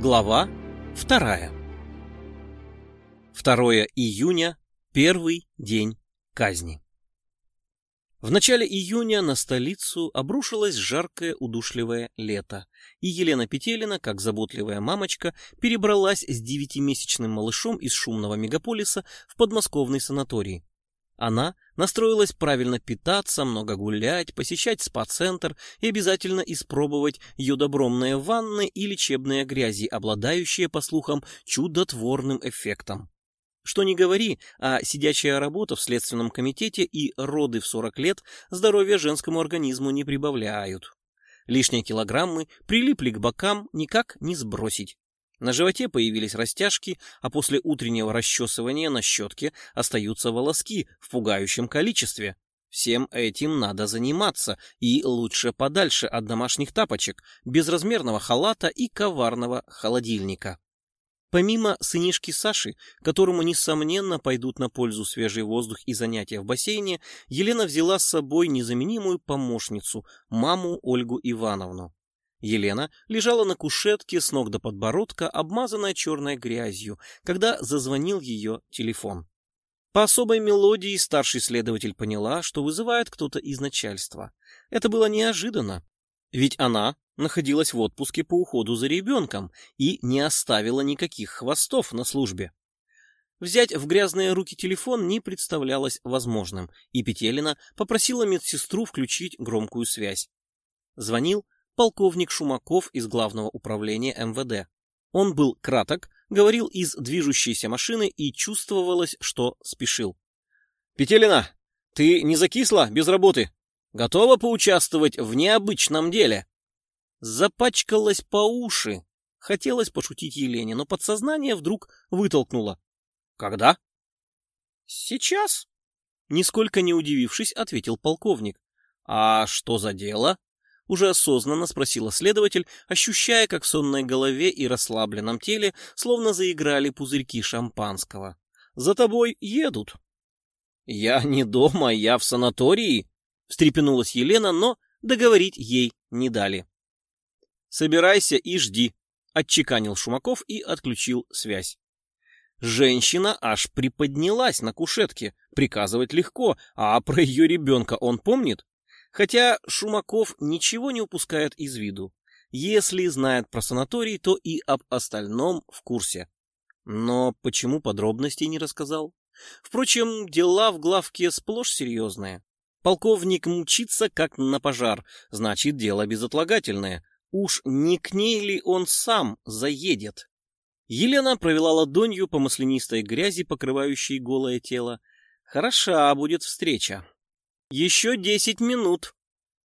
Глава вторая. 2 июня, первый день казни. В начале июня на столицу обрушилось жаркое удушливое лето, и Елена Петелина, как заботливая мамочка, перебралась с девятимесячным малышом из шумного мегаполиса в подмосковный санаторий. Она настроилась правильно питаться, много гулять, посещать спа-центр и обязательно испробовать йодобромные ванны и лечебные грязи, обладающие, по слухам, чудотворным эффектом. Что ни говори, а сидячая работа в Следственном комитете и роды в 40 лет здоровья женскому организму не прибавляют. Лишние килограммы прилипли к бокам, никак не сбросить. На животе появились растяжки, а после утреннего расчесывания на щетке остаются волоски в пугающем количестве. Всем этим надо заниматься, и лучше подальше от домашних тапочек, безразмерного халата и коварного холодильника. Помимо сынишки Саши, которому, несомненно, пойдут на пользу свежий воздух и занятия в бассейне, Елена взяла с собой незаменимую помощницу, маму Ольгу Ивановну. Елена лежала на кушетке с ног до подбородка, обмазанная черной грязью, когда зазвонил ее телефон. По особой мелодии старший следователь поняла, что вызывает кто-то из начальства. Это было неожиданно, ведь она находилась в отпуске по уходу за ребенком и не оставила никаких хвостов на службе. Взять в грязные руки телефон не представлялось возможным, и Петелина попросила медсестру включить громкую связь. Звонил полковник Шумаков из Главного управления МВД. Он был краток, говорил из движущейся машины и чувствовалось, что спешил. «Петелина, ты не закисла без работы? Готова поучаствовать в необычном деле?» запачкалась по уши. Хотелось пошутить Елене, но подсознание вдруг вытолкнуло. «Когда?» «Сейчас», — нисколько не удивившись, ответил полковник. «А что за дело?» Уже осознанно спросила следователь, ощущая, как в сонной голове и расслабленном теле словно заиграли пузырьки шампанского. «За тобой едут». «Я не дома, я в санатории», — встрепенулась Елена, но договорить ей не дали. «Собирайся и жди», — отчеканил Шумаков и отключил связь. Женщина аж приподнялась на кушетке. Приказывать легко, а про ее ребенка он помнит? Хотя Шумаков ничего не упускает из виду. Если знает про санаторий, то и об остальном в курсе. Но почему подробностей не рассказал? Впрочем, дела в главке сплошь серьезные. Полковник мчится как на пожар, значит, дело безотлагательное. Уж не к ней ли он сам заедет? Елена провела ладонью по маслянистой грязи, покрывающей голое тело. Хороша будет встреча. Еще десять минут,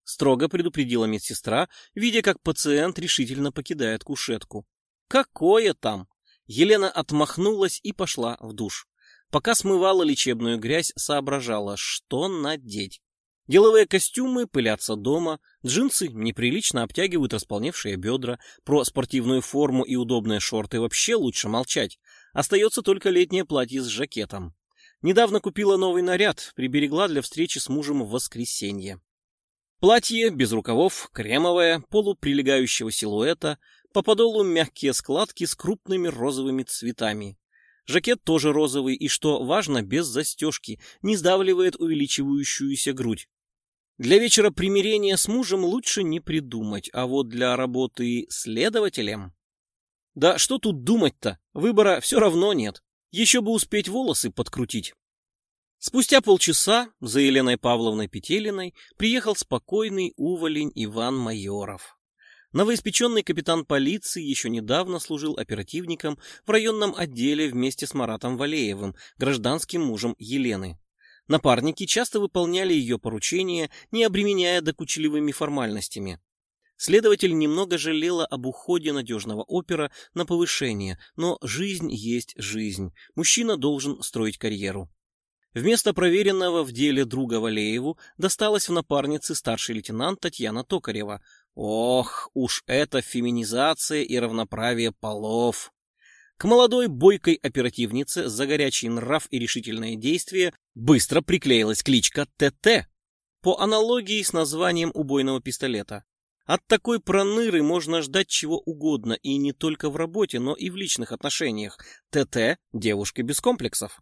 строго предупредила медсестра, видя, как пациент решительно покидает кушетку. Какое там? Елена отмахнулась и пошла в душ. Пока смывала лечебную грязь, соображала, что надеть. Деловые костюмы пылятся дома, джинсы неприлично обтягивают располневшие бедра, про спортивную форму и удобные шорты вообще лучше молчать. Остается только летнее платье с жакетом. Недавно купила новый наряд, приберегла для встречи с мужем в воскресенье. Платье без рукавов, кремовое, полуприлегающего силуэта, по подолу мягкие складки с крупными розовыми цветами. Жакет тоже розовый и, что важно, без застежки, не сдавливает увеличивающуюся грудь. Для вечера примирения с мужем лучше не придумать, а вот для работы следователем... Да что тут думать-то, выбора все равно нет. Еще бы успеть волосы подкрутить. Спустя полчаса за Еленой Павловной Петелиной приехал спокойный уволень Иван Майоров. Новоиспеченный капитан полиции еще недавно служил оперативником в районном отделе вместе с Маратом Валеевым, гражданским мужем Елены. Напарники часто выполняли ее поручения, не обременяя докучливыми формальностями. Следователь немного жалела об уходе надежного опера на повышение, но жизнь есть жизнь. Мужчина должен строить карьеру. Вместо проверенного в деле друга Валееву досталась в напарнице старший лейтенант Татьяна Токарева. Ох, уж это феминизация и равноправие полов! К молодой бойкой оперативнице за горячий нрав и решительное действие быстро приклеилась кличка ТТ по аналогии с названием убойного пистолета. От такой проныры можно ждать чего угодно, и не только в работе, но и в личных отношениях. ТТ – девушка без комплексов.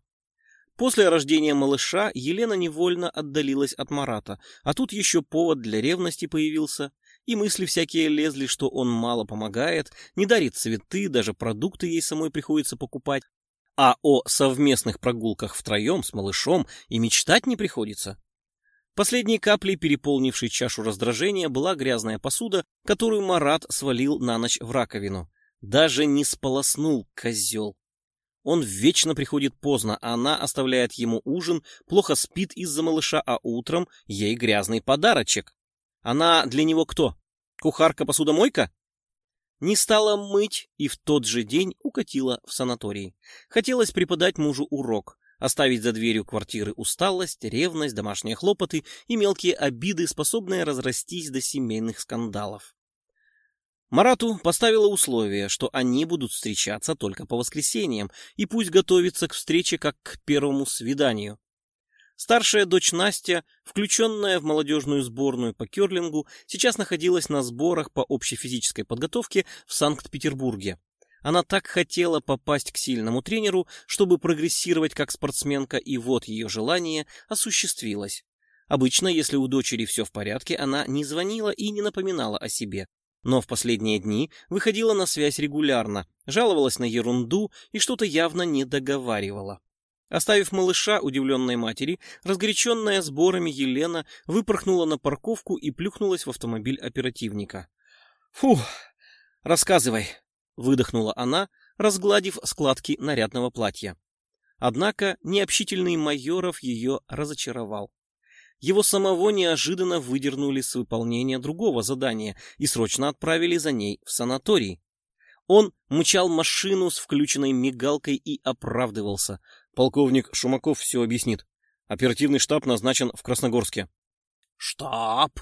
После рождения малыша Елена невольно отдалилась от Марата, а тут еще повод для ревности появился, и мысли всякие лезли, что он мало помогает, не дарит цветы, даже продукты ей самой приходится покупать, а о совместных прогулках втроем с малышом и мечтать не приходится. Последней каплей, переполнившей чашу раздражения, была грязная посуда, которую Марат свалил на ночь в раковину. Даже не сполоснул, козел. Он вечно приходит поздно, а она оставляет ему ужин, плохо спит из-за малыша, а утром ей грязный подарочек. Она для него кто? Кухарка-посудомойка? Не стала мыть и в тот же день укатила в санаторий. Хотелось преподать мужу урок, оставить за дверью квартиры усталость, ревность, домашние хлопоты и мелкие обиды, способные разрастись до семейных скандалов. Марату поставила условие, что они будут встречаться только по воскресеньям, и пусть готовится к встрече как к первому свиданию. Старшая дочь Настя, включенная в молодежную сборную по керлингу, сейчас находилась на сборах по общей физической подготовке в Санкт-Петербурге. Она так хотела попасть к сильному тренеру, чтобы прогрессировать как спортсменка, и вот ее желание осуществилось. Обычно, если у дочери все в порядке, она не звонила и не напоминала о себе но в последние дни выходила на связь регулярно, жаловалась на ерунду и что-то явно не договаривала. Оставив малыша удивленной матери, разгоряченная сборами Елена выпорхнула на парковку и плюхнулась в автомобиль оперативника. «Фух, рассказывай», — выдохнула она, разгладив складки нарядного платья. Однако необщительный Майоров ее разочаровал. Его самого неожиданно выдернули с выполнения другого задания и срочно отправили за ней в санаторий. Он мчал машину с включенной мигалкой и оправдывался. Полковник Шумаков все объяснит. Оперативный штаб назначен в Красногорске. «Штаб!»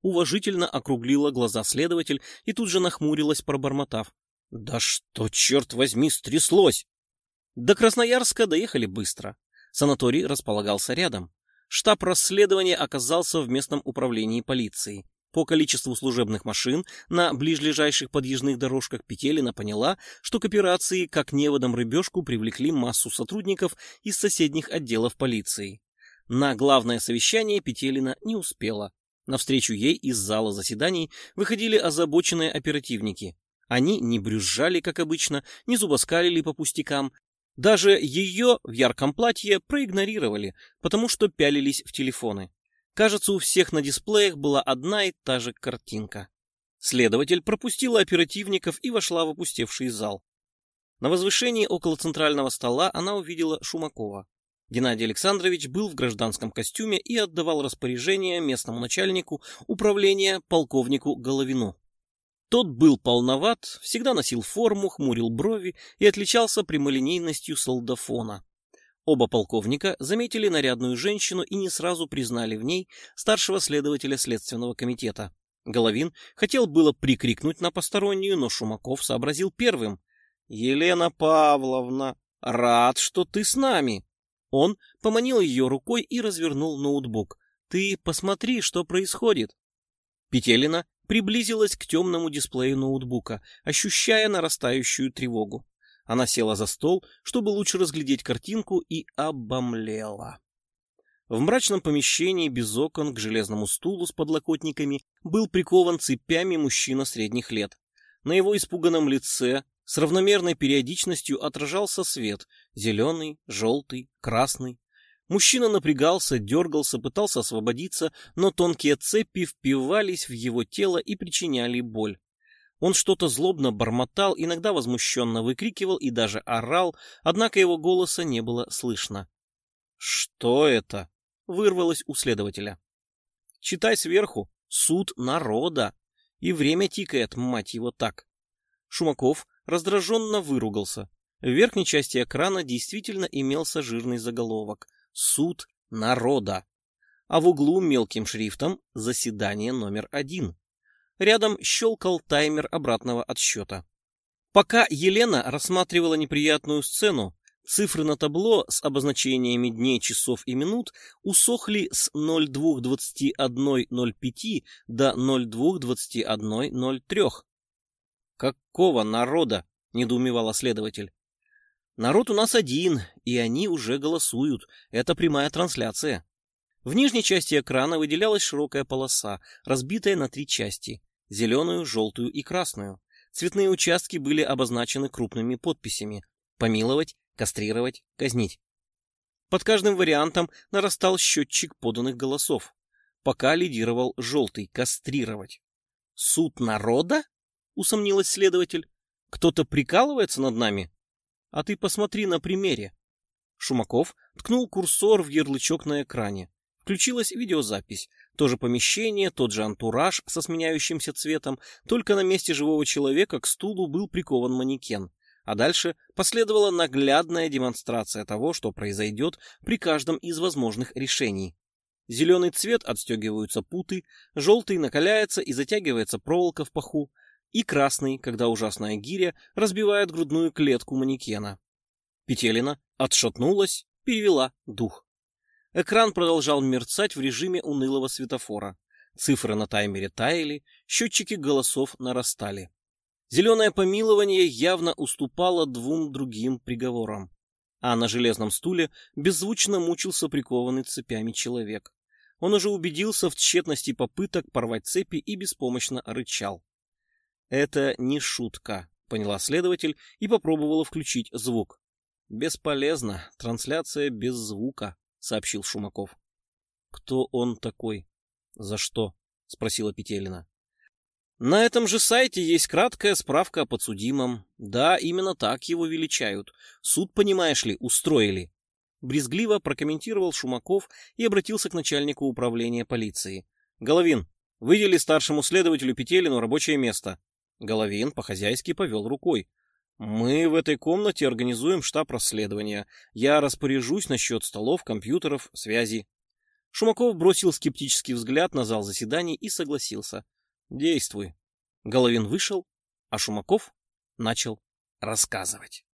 Уважительно округлила глаза следователь и тут же нахмурилась, пробормотав. «Да что, черт возьми, стряслось!» До Красноярска доехали быстро. Санаторий располагался рядом. Штаб расследования оказался в местном управлении полиции. По количеству служебных машин на ближайших подъездных дорожках Петелина поняла, что к операции как неводом рыбешку привлекли массу сотрудников из соседних отделов полиции. На главное совещание Петелина не успела. Навстречу ей из зала заседаний выходили озабоченные оперативники. Они не брюзжали, как обычно, не зубоскалили по пустякам, даже ее в ярком платье проигнорировали, потому что пялились в телефоны. Кажется, у всех на дисплеях была одна и та же картинка. Следователь пропустила оперативников и вошла в опустевший зал. На возвышении около центрального стола она увидела Шумакова. Геннадий Александрович был в гражданском костюме и отдавал распоряжение местному начальнику управления полковнику Головину. Тот был полноват, всегда носил форму, хмурил брови и отличался прямолинейностью солдафона. Оба полковника заметили нарядную женщину и не сразу признали в ней старшего следователя Следственного комитета. Головин хотел было прикрикнуть на постороннюю, но Шумаков сообразил первым. «Елена Павловна, рад, что ты с нами!» Он поманил ее рукой и развернул ноутбук. «Ты посмотри, что происходит!» Петелина приблизилась к темному дисплею ноутбука, ощущая нарастающую тревогу. Она села за стол, чтобы лучше разглядеть картинку, и обомлела. В мрачном помещении без окон к железному стулу с подлокотниками был прикован цепями мужчина средних лет. На его испуганном лице с равномерной периодичностью отражался свет — зеленый, желтый, красный. Мужчина напрягался, дергался, пытался освободиться, но тонкие цепи впивались в его тело и причиняли боль. Он что-то злобно бормотал, иногда возмущенно выкрикивал и даже орал, однако его голоса не было слышно. «Что это?» — вырвалось у следователя. «Читай сверху. Суд народа. И время тикает, мать его, так». Шумаков раздраженно выругался. В верхней части экрана действительно имелся жирный заголовок суд народа, а в углу мелким шрифтом заседание номер один. Рядом щелкал таймер обратного отсчета. Пока Елена рассматривала неприятную сцену, Цифры на табло с обозначениями дней, часов и минут усохли с 02.21.05 до 02.21.03. «Какого народа?» — недоумевал следователь. «Народ у нас один, и они уже голосуют. Это прямая трансляция». В нижней части экрана выделялась широкая полоса, разбитая на три части – зеленую, желтую и красную. Цветные участки были обозначены крупными подписями «Помиловать», «Кастрировать», «Казнить». Под каждым вариантом нарастал счетчик поданных голосов. Пока лидировал желтый «Кастрировать». «Суд народа?» — усомнилась следователь. «Кто-то прикалывается над нами?» «А ты посмотри на примере». Шумаков ткнул курсор в ярлычок на экране. Включилась видеозапись. То же помещение, тот же антураж со сменяющимся цветом, только на месте живого человека к стулу был прикован манекен. А дальше последовала наглядная демонстрация того, что произойдет при каждом из возможных решений. Зеленый цвет отстегиваются путы, желтый накаляется и затягивается проволока в паху, и красный, когда ужасная гиря разбивает грудную клетку манекена. Петелина отшатнулась, перевела дух. Экран продолжал мерцать в режиме унылого светофора. Цифры на таймере таяли, счетчики голосов нарастали. Зеленое помилование явно уступало двум другим приговорам. А на железном стуле беззвучно мучился прикованный цепями человек. Он уже убедился в тщетности попыток порвать цепи и беспомощно рычал. «Это не шутка», — поняла следователь и попробовала включить звук. «Бесполезно. Трансляция без звука» сообщил Шумаков. Кто он такой? За что? спросила Петелина. На этом же сайте есть краткая справка о подсудимом. Да, именно так его величают. Суд, понимаешь ли, устроили. Брезгливо прокомментировал Шумаков и обратился к начальнику управления полиции. Головин, выдели старшему следователю Петелину рабочее место. Головин по-хозяйски повел рукой. Мы в этой комнате организуем штаб расследования. Я распоряжусь насчет столов, компьютеров, связи. Шумаков бросил скептический взгляд на зал заседаний и согласился. Действуй. Головин вышел, а Шумаков начал рассказывать.